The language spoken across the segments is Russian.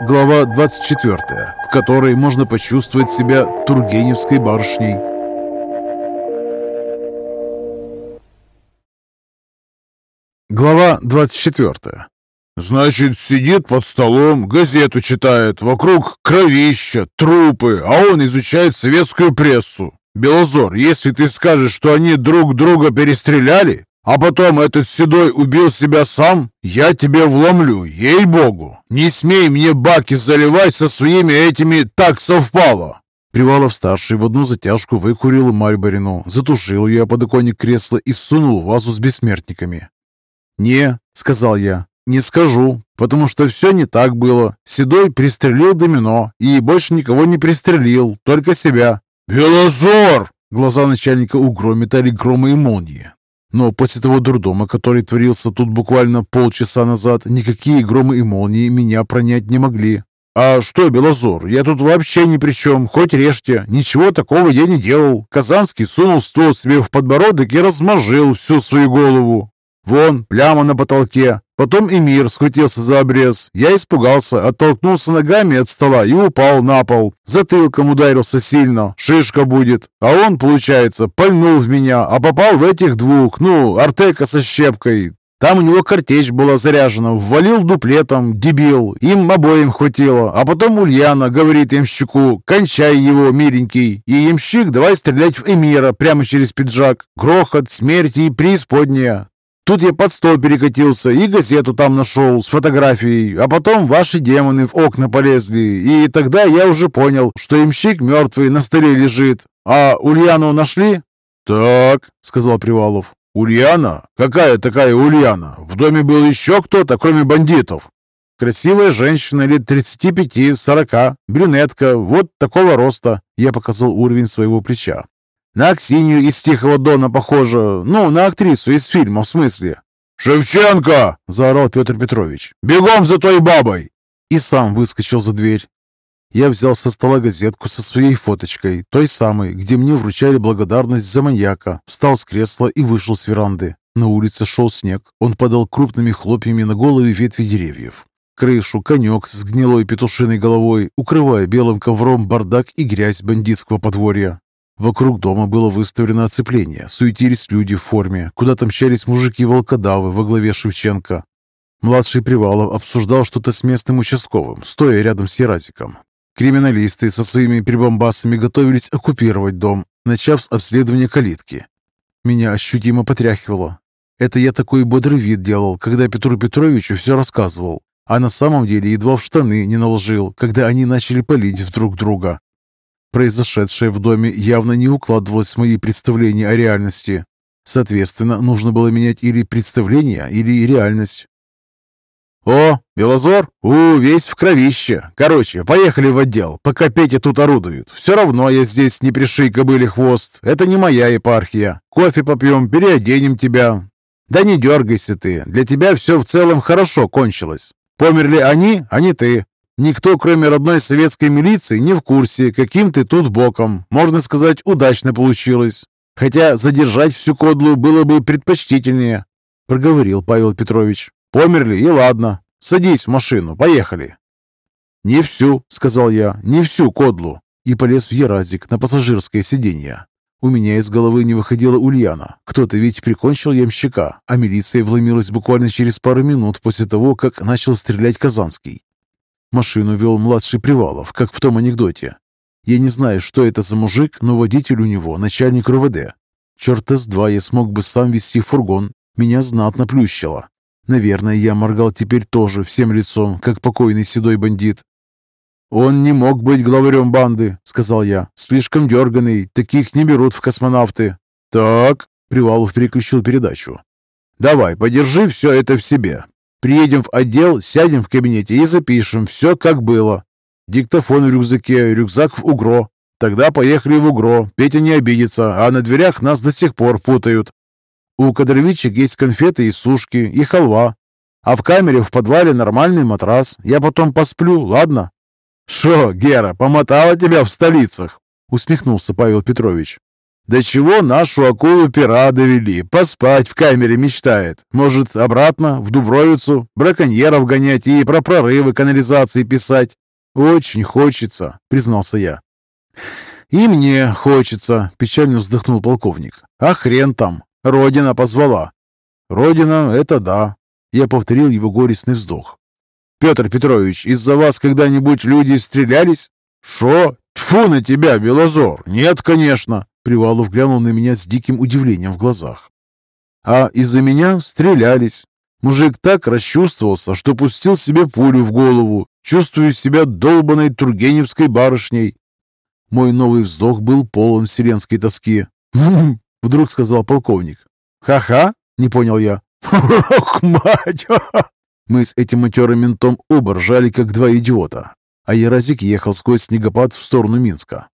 Глава 24, в которой можно почувствовать себя Тургеневской барышней. Глава 24. Значит, сидит под столом, газету читает, вокруг кровища, трупы, а он изучает советскую прессу. Белозор, если ты скажешь, что они друг друга перестреляли, а потом этот седой убил себя сам, я тебе вломлю, ей-богу. Не смей мне баки заливать со своими этими «так совпало». Привалов-старший в одну затяжку выкурил Марьбарину, затушил ее о подоконник кресла и сунул вазу с бессмертниками. «Не», — сказал я, — «не скажу, потому что все не так было. Седой пристрелил домино и больше никого не пристрелил, только себя». «Белозор!» Глаза начальника угро метали громы и молнии. Но после того дурдома, который творился тут буквально полчаса назад, никакие громы и молнии меня пронять не могли. «А что, Белозор, я тут вообще ни при чем, хоть режьте. Ничего такого я не делал. Казанский сунул стол себе в подбородок и размажил всю свою голову. Вон, пляма на потолке. Потом Эмир схватился за обрез. Я испугался, оттолкнулся ногами от стола и упал на пол. Затылком ударился сильно. Шишка будет. А он, получается, пальнул в меня, а попал в этих двух. Ну, Артека со щепкой. Там у него картечь была заряжена, ввалил дуплетом, дебил, им обоим хватило. А потом Ульяна говорит ямщику, кончай его, миленький. И ямщик давай стрелять в Эмира прямо через пиджак. Грохот, смерть и преисподняя. Тут я под стол перекатился и газету там нашел с фотографией, а потом ваши демоны в окна полезли, и тогда я уже понял, что имщик мертвый на столе лежит. А Ульяну нашли?» «Так», — сказал Привалов. «Ульяна? Какая такая Ульяна? В доме был еще кто-то, кроме бандитов?» «Красивая женщина лет 35-40, брюнетка, вот такого роста». Я показал уровень своего плеча. На Аксинью из Тихого Дона похожа. Ну, на актрису из фильма, в смысле. «Шевченко!» – заорал Петр Петрович. «Бегом за той бабой!» И сам выскочил за дверь. Я взял со стола газетку со своей фоточкой, той самой, где мне вручали благодарность за маньяка, встал с кресла и вышел с веранды. На улице шел снег, он падал крупными хлопьями на голые ветви деревьев. Крышу конек с гнилой петушиной головой, укрывая белым ковром бардак и грязь бандитского подворья. Вокруг дома было выставлено оцепление, суетились люди в форме, куда-то мчались мужики-волкодавы во главе Шевченко. Младший Привалов обсуждал что-то с местным участковым, стоя рядом с Еразиком. Криминалисты со своими прибамбасами готовились оккупировать дом, начав с обследования калитки. Меня ощутимо потряхивало. Это я такой бодрый вид делал, когда Петру Петровичу все рассказывал, а на самом деле едва в штаны не наложил, когда они начали палить друг друга. Произошедшее в доме явно не укладывалось в мои представления о реальности. Соответственно, нужно было менять или представление, или реальность. «О, Белозор? У, весь в кровище. Короче, поехали в отдел, пока Петя тут орудует. Все равно я здесь не пришей кобыли хвост. Это не моя епархия. Кофе попьем, переоденем тебя. Да не дергайся ты. Для тебя все в целом хорошо кончилось. Померли они, а не ты. Никто, кроме родной советской милиции, не в курсе, каким ты тут боком. Можно сказать, удачно получилось. Хотя задержать всю кодлу было бы предпочтительнее, проговорил Павел Петрович. Померли и ладно. Садись в машину, поехали. Не всю, сказал я, не всю кодлу. И полез в Еразик на пассажирское сиденье. У меня из головы не выходила Ульяна. Кто-то ведь прикончил ямщика, а милиция вломилась буквально через пару минут после того, как начал стрелять Казанский. Машину вел младший Привалов, как в том анекдоте. Я не знаю, что это за мужик, но водитель у него начальник РУВД. Черта с два я смог бы сам вести фургон. Меня знатно плющило. Наверное, я моргал теперь тоже всем лицом, как покойный седой бандит. «Он не мог быть главарем банды», — сказал я. «Слишком дерганый, таких не берут в космонавты». «Так», — Привалов переключил передачу. «Давай, подержи все это в себе. Приедем в отдел, сядем в кабинете и запишем все, как было. Диктофон в рюкзаке, рюкзак в угро. Тогда поехали в угро. Петя не обидится, а на дверях нас до сих пор путают. У кадровичек есть конфеты и сушки, и халва. А в камере в подвале нормальный матрас. Я потом посплю, ладно? «Шо, Гера, помотала тебя в столицах?» усмехнулся Павел Петрович. До чего нашу акулу-пера довели? Поспать в камере мечтает. Может, обратно, в Дубровицу, браконьеров гонять и про прорывы канализации писать? Очень хочется, признался я. «И мне хочется», — печально вздохнул полковник. «А хрен там! Родина позвала!» «Родина — это да!» Я повторил его горестный вздох. «Петр Петрович, из-за вас когда-нибудь люди стрелялись?» «Шо? Тьфу на тебя, Белозор! Нет, конечно!» Привалов глянул на меня с диким удивлением в глазах. «А из-за меня стрелялись. Мужик так расчувствовался, что пустил себе пулю в голову. Чувствую себя долбанной тургеневской барышней. Мой новый вздох был полон вселенской тоски. вдруг сказал полковник. «Ха-ха?» — не понял я. «Ох, мать!» Мы с этим матерым ментом оба ржали, как два идиота, а Яразик ехал сквозь снегопад в сторону Минска.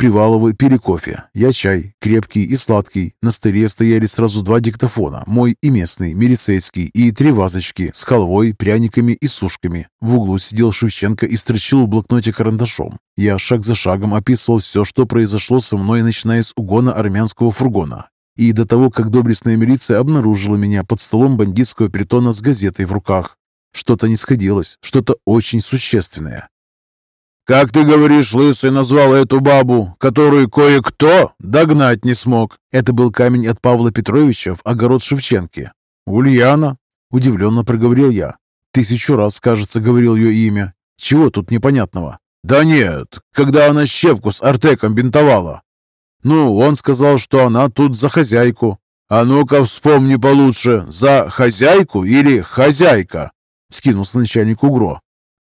Приваловы пили кофе, я чай, крепкий и сладкий. На столе стояли сразу два диктофона, мой и местный, милицейский, и три вазочки с халвой, пряниками и сушками. В углу сидел Шевченко и строчил в блокноте карандашом. Я шаг за шагом описывал все, что произошло со мной, начиная с угона армянского фургона. И до того, как доблестная милиция обнаружила меня под столом бандитского притона с газетой в руках. Что-то не сходилось, что-то очень существенное. «Как ты говоришь, Лысый назвал эту бабу, которую кое-кто догнать не смог?» Это был камень от Павла Петровича в огород Шевченки. «Ульяна?» – удивленно проговорил я. Тысячу раз, кажется, говорил ее имя. Чего тут непонятного? «Да нет, когда она щевку с Артеком бинтовала». «Ну, он сказал, что она тут за хозяйку». «А ну-ка вспомни получше, за хозяйку или хозяйка?» – скинулся начальник УГРО.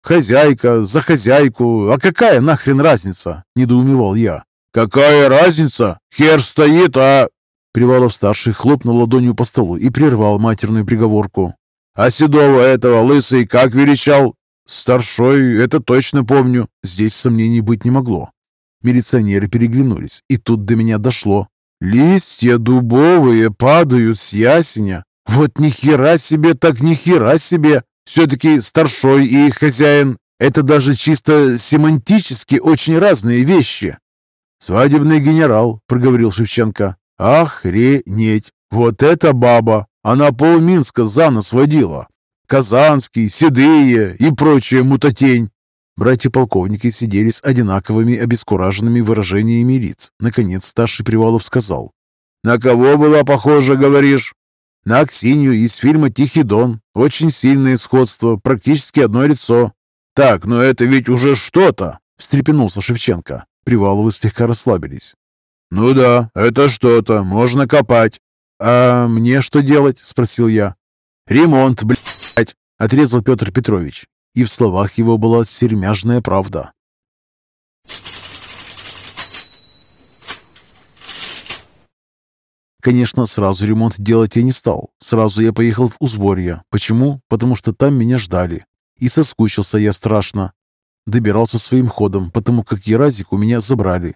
«Хозяйка, за хозяйку, а какая нахрен разница?» – недоумевал я. «Какая разница? Хер стоит, а...» Привалов-старший хлопнул ладонью по столу и прервал матерную приговорку. «А Седова этого лысый как величал?» «Старшой, это точно помню. Здесь сомнений быть не могло». Милиционеры переглянулись, и тут до меня дошло. «Листья дубовые падают с ясеня. Вот ни хера себе, так ни хера себе! Все-таки старшой и хозяин – это даже чисто семантически очень разные вещи. «Свадебный генерал», – проговорил Шевченко. «Охренеть! Вот эта баба! Она полминска за нос водила. Казанский, Седые и прочая мутатень». Братья-полковники сидели с одинаковыми обескураженными выражениями лиц. Наконец старший Привалов сказал. «На кого была похожа, говоришь?» На Аксинью из фильма «Тихий дон». Очень сильное сходство, практически одно лицо. «Так, но это ведь уже что-то!» – встрепенулся Шевченко. Приваловы слегка расслабились. «Ну да, это что-то, можно копать». «А мне что делать?» – спросил я. «Ремонт, блядь!» – отрезал Петр Петрович. И в словах его была сермяжная правда. Конечно, сразу ремонт делать я не стал. Сразу я поехал в Узволье. Почему? Потому что там меня ждали. И соскучился я страшно. Добирался своим ходом, потому как Еразик у меня забрали.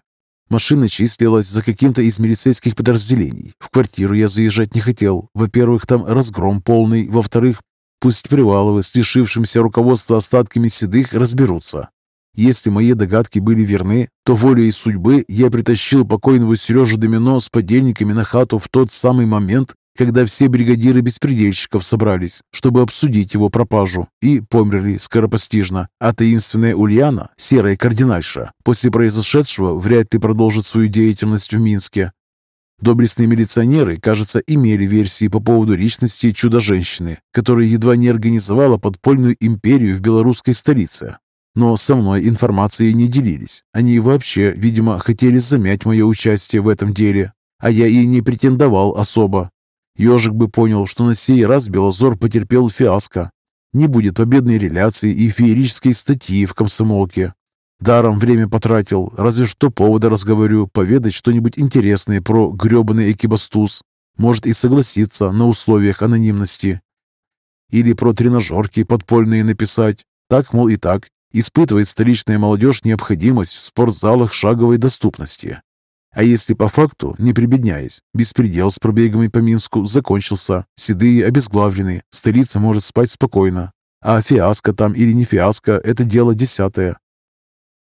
Машина числилась за каким-то из милицейских подразделений. В квартиру я заезжать не хотел. Во-первых, там разгром полный. Во-вторых, пусть Приваловы с лишившимся руководства остатками седых разберутся. Если мои догадки были верны, то волей судьбы я притащил покойного Сережу Домино с подельниками на хату в тот самый момент, когда все бригадиры беспредельщиков собрались, чтобы обсудить его пропажу, и померли скоропостижно, а таинственная Ульяна, серая кардинальша, после произошедшего вряд ли продолжит свою деятельность в Минске. Доблестные милиционеры, кажется, имели версии по поводу личности чудо-женщины, которая едва не организовала подпольную империю в белорусской столице, но со мной информацией не делились. Они вообще, видимо, хотели замять мое участие в этом деле, а я и не претендовал особо. Ежик бы понял, что на сей раз Белозор потерпел фиаско. Не будет победной реляции и феерической статьи в комсомолке. Даром время потратил, разве что повода разговорю, поведать что-нибудь интересное про гребаный экибастуз. Может и согласиться на условиях анонимности. Или про тренажерки подпольные написать. Так, мол, и так, испытывает столичная молодежь необходимость в спортзалах шаговой доступности. А если по факту, не прибедняясь, беспредел с пробегами по Минску закончился, седые обезглавлены, столица может спать спокойно. А фиаско там или не фиаско – это дело десятое.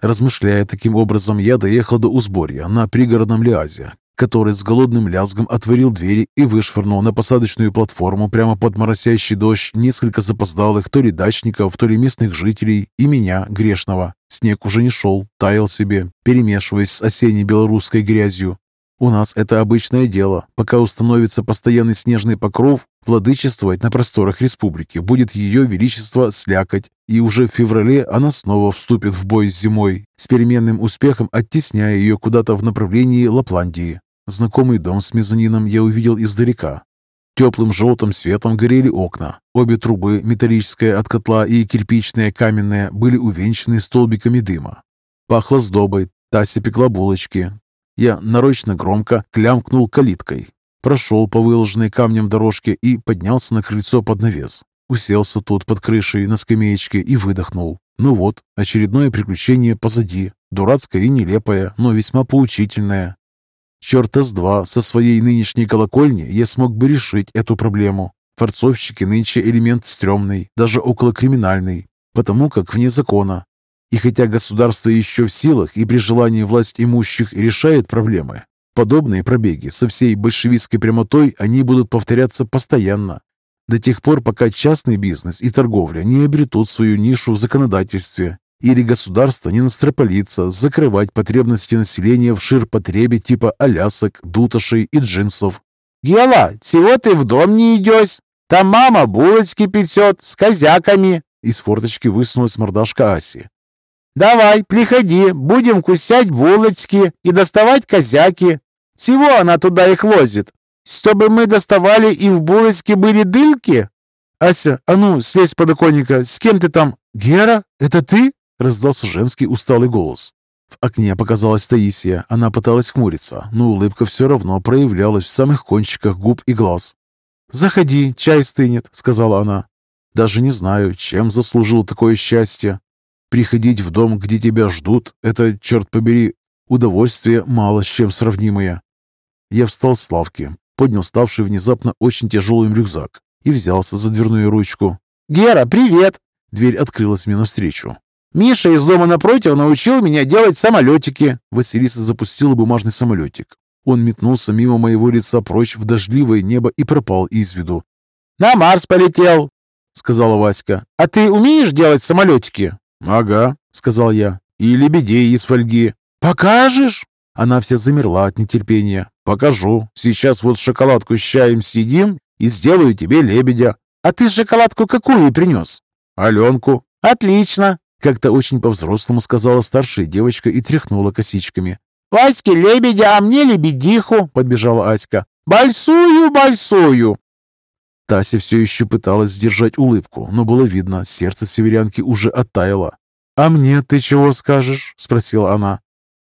Размышляя таким образом, я доехал до Узборья на пригородном Лиазе, который с голодным лязгом отворил двери и вышвырнул на посадочную платформу прямо под моросящий дождь несколько запоздалых то ли дачников, то ли местных жителей и меня, грешного. Снег уже не шел, таял себе, перемешиваясь с осенней белорусской грязью. У нас это обычное дело. Пока установится постоянный снежный покров, владычествовать на просторах республики будет ее величество слякоть, и уже в феврале она снова вступит в бой с зимой, с переменным успехом оттесняя ее куда-то в направлении Лапландии. Знакомый дом с мезонином я увидел издалека. Теплым желтым светом горели окна. Обе трубы, металлическая от котла и кирпичная каменная, были увенчаны столбиками дыма. Пахло сдобой, Тася пекла булочки. Я нарочно громко клямкнул калиткой. Прошел по выложенной камнем дорожке и поднялся на крыльцо под навес. Уселся тут под крышей на скамеечке и выдохнул. Ну вот, очередное приключение позади. Дурацкое и нелепое, но весьма поучительное. Черта с два со своей нынешней колокольни я смог бы решить эту проблему. Форцовщики нынче элемент стрёмный, даже околокриминальный, потому как вне закона. И хотя государство еще в силах и при желании власть имущих решает проблемы, подобные пробеги со всей большевистской прямотой они будут повторяться постоянно. До тех пор, пока частный бизнес и торговля не обретут свою нишу в законодательстве или государство не настропалится закрывать потребности населения в ширпотребе типа алясок, дутошей и джинсов. «Гела, чего ты в дом не идешь? Там мама булочки печет с козяками!» Из форточки высунулась мордашка Аси. «Давай, приходи, будем кусять булочки и доставать козяки. Чего она туда их лозит? Чтобы мы доставали и в булочке были дырки?» «Ася, а ну, слезь с подоконника, с кем ты там?» «Гера, это ты?» Раздался женский усталый голос. В окне показалась Таисия. Она пыталась хмуриться, но улыбка все равно проявлялась в самых кончиках губ и глаз. «Заходи, чай стынет», — сказала она. «Даже не знаю, чем заслужил такое счастье. Приходить в дом, где тебя ждут, это, черт побери, удовольствие мало с чем сравнимое». Я встал с лавки, поднял ставший внезапно очень тяжелым рюкзак и взялся за дверную ручку. «Гера, привет!» Дверь открылась мне навстречу. Миша из дома напротив научил меня делать самолетики». Василиса запустила бумажный самолетик. Он метнулся мимо моего лица прочь в дождливое небо и пропал из виду. «На Марс полетел», — сказала Васька. «А ты умеешь делать самолетики?» «Ага», — сказал я. «И лебедей из фольги». «Покажешь?» Она вся замерла от нетерпения. «Покажу. Сейчас вот шоколадку с чаем съедим и сделаю тебе лебедя». «А ты шоколадку какую принес?» «Аленку». «Отлично. Как-то очень по-взрослому сказала старшая девочка и тряхнула косичками. «Ваське лебедя, а мне лебедиху!» — подбежала Аська. «Большую, большую!» Тася все еще пыталась сдержать улыбку, но было видно, сердце северянки уже оттаяло. «А мне ты чего скажешь?» — спросила она.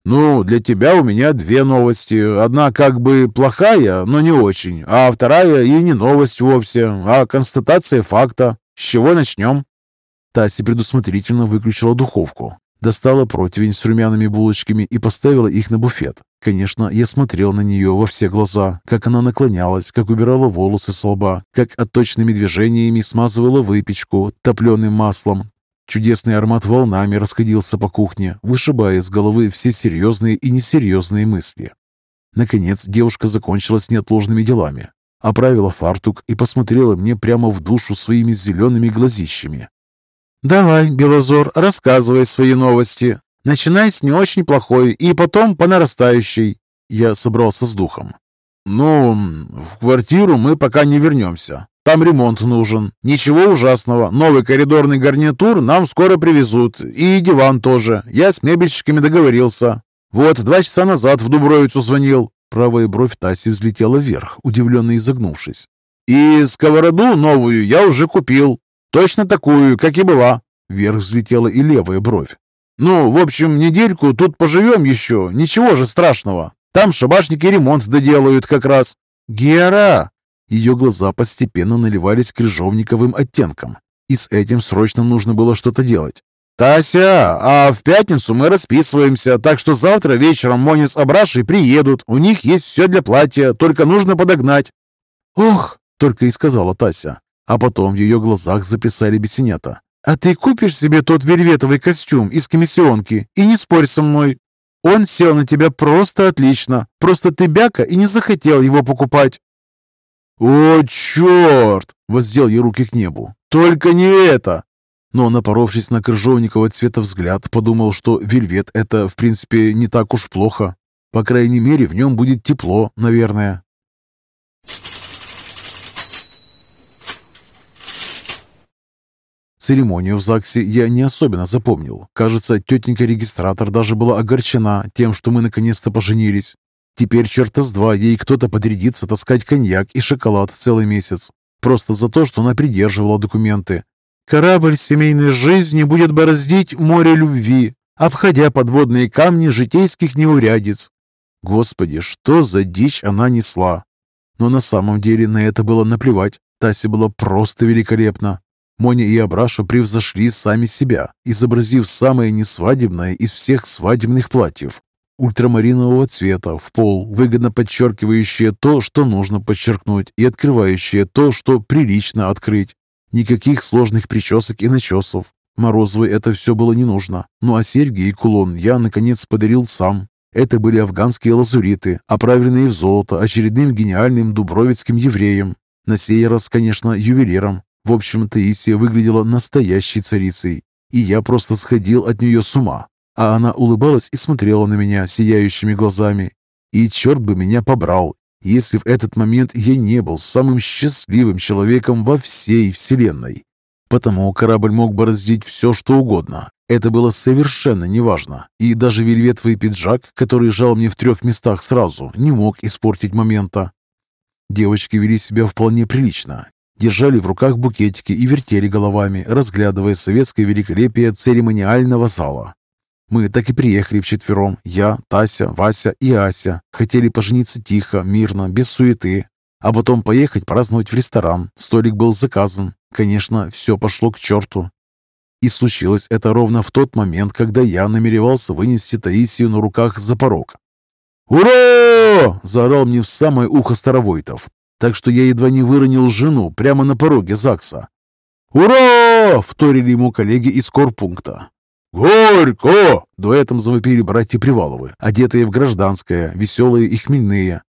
«Ну, для тебя у меня две новости. Одна как бы плохая, но не очень, а вторая и не новость вовсе, а констатация факта. С чего начнем?» Тася предусмотрительно выключила духовку, достала противень с румяными булочками и поставила их на буфет. Конечно, я смотрел на нее во все глаза, как она наклонялась, как убирала волосы с лба, как отточными движениями смазывала выпечку топленым маслом. Чудесный аромат волнами расходился по кухне, вышибая из головы все серьезные и несерьезные мысли. Наконец девушка закончила с неотложными делами, оправила фартук и посмотрела мне прямо в душу своими зелеными глазищами. «Давай, Белозор, рассказывай свои новости. Начинай с не очень плохой и потом по нарастающей». Я собрался с духом. «Ну, в квартиру мы пока не вернемся. Там ремонт нужен. Ничего ужасного. Новый коридорный гарнитур нам скоро привезут. И диван тоже. Я с мебельщиками договорился. Вот, два часа назад в Дубровицу звонил». Правая бровь Таси взлетела вверх, удивленно изогнувшись. «И сковороду новую я уже купил. Точно такую, как и была. Вверх взлетела и левая бровь. Ну, в общем, недельку тут поживем еще. Ничего же страшного. Там шабашники ремонт доделают как раз. Гера! Ее глаза постепенно наливались крыжовниковым оттенком. И с этим срочно нужно было что-то делать. «Тася, а в пятницу мы расписываемся, так что завтра вечером Мони с Абрашей приедут. У них есть все для платья, только нужно подогнать». «Ох!» — только и сказала Тася. А потом в ее глазах заплясали бесенята. «А ты купишь себе тот вельветовый костюм из комиссионки и не спорь со мной. Он сел на тебя просто отлично. Просто ты бяка и не захотел его покупать». «О, черт!» — воздел я руки к небу. «Только не это!» Но, напоровшись на крыжовникового цвета взгляд, подумал, что вельвет — это, в принципе, не так уж плохо. По крайней мере, в нем будет тепло, наверное. Церемонию в ЗАГСе я не особенно запомнил. Кажется, тетенька-регистратор даже была огорчена тем, что мы наконец-то поженились. Теперь черта с два ей кто-то подрядится таскать коньяк и шоколад целый месяц. Просто за то, что она придерживала документы. Корабль семейной жизни будет бороздить море любви, обходя подводные камни житейских неурядиц. Господи, что за дичь она несла! Но на самом деле на это было наплевать. Тася была просто великолепна. Моня и Абраша превзошли сами себя, изобразив самое несвадебное из всех свадебных платьев. Ультрамаринового цвета, в пол, выгодно подчеркивающее то, что нужно подчеркнуть, и открывающее то, что прилично открыть. Никаких сложных причесок и начесов. Морозовой это все было не нужно. Ну а серьги и кулон я, наконец, подарил сам. Это были афганские лазуриты, оправленные в золото очередным гениальным дубровицким евреем. На сей раз, конечно, ювелиром. В общем, Таисия выглядела настоящей царицей, и я просто сходил от нее с ума. А она улыбалась и смотрела на меня сияющими глазами. И черт бы меня побрал, если в этот момент я не был самым счастливым человеком во всей Вселенной. Потому корабль мог бороздить все, что угодно. Это было совершенно неважно. И даже вельветовый пиджак, который жал мне в трех местах сразу, не мог испортить момента. Девочки вели себя вполне прилично, держали в руках букетики и вертели головами, разглядывая советское великолепие церемониального зала. Мы так и приехали вчетвером. Я, Тася, Вася и Ася. Хотели пожениться тихо, мирно, без суеты. А потом поехать праздновать в ресторан. Столик был заказан. Конечно, все пошло к черту. И случилось это ровно в тот момент, когда я намеревался вынести Таисию на руках за порог. «Ура!» – заорал мне в самое ухо Старовойтов так что я едва не выронил жену прямо на пороге ЗАГСа. «Ура!» — вторили ему коллеги из корпункта. «Горько!» — дуэтом завопили братья Приваловы, одетые в гражданское, веселые и хмельные.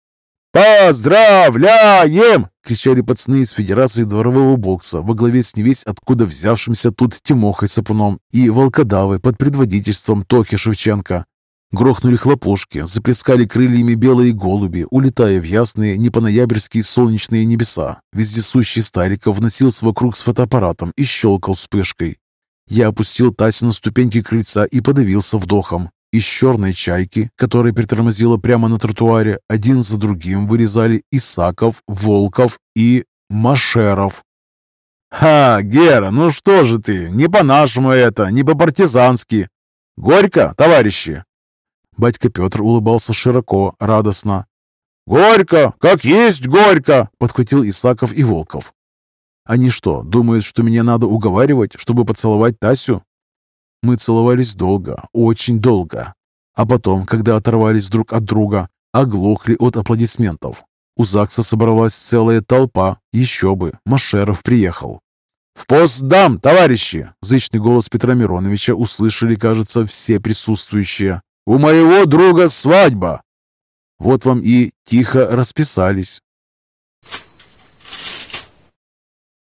«Поздравляем!» — кричали пацаны из Федерации дворового бокса во главе с невесть откуда взявшимся тут Тимохой Сапуном и волкодавы под предводительством Тохи Шевченко. Грохнули хлопушки, заплескали крыльями белые голуби, улетая в ясные, не по-ноябрьские солнечные небеса. Вездесущий Стариков носился вокруг с фотоаппаратом и щелкал вспышкой. Я опустил Тасю на ступеньки крыльца и подавился вдохом. Из черной чайки, которая притормозила прямо на тротуаре, один за другим вырезали Исаков, Волков и Машеров. «Ха, Гера, ну что же ты, не по-нашему это, не по-партизански. Горько, товарищи!» Батька Петр улыбался широко, радостно. «Горько! Как есть горько!» — подхватил Исаков и Волков. «Они что, думают, что меня надо уговаривать, чтобы поцеловать Тасю?» Мы целовались долго, очень долго. А потом, когда оторвались друг от друга, оглохли от аплодисментов. У ЗАГСа собралась целая толпа. Еще бы, Машеров приехал. «В пост дам, товарищи!» Зычный голос Петра Мироновича услышали, кажется, все присутствующие. У моего друга свадьба!» Вот вам и тихо расписались.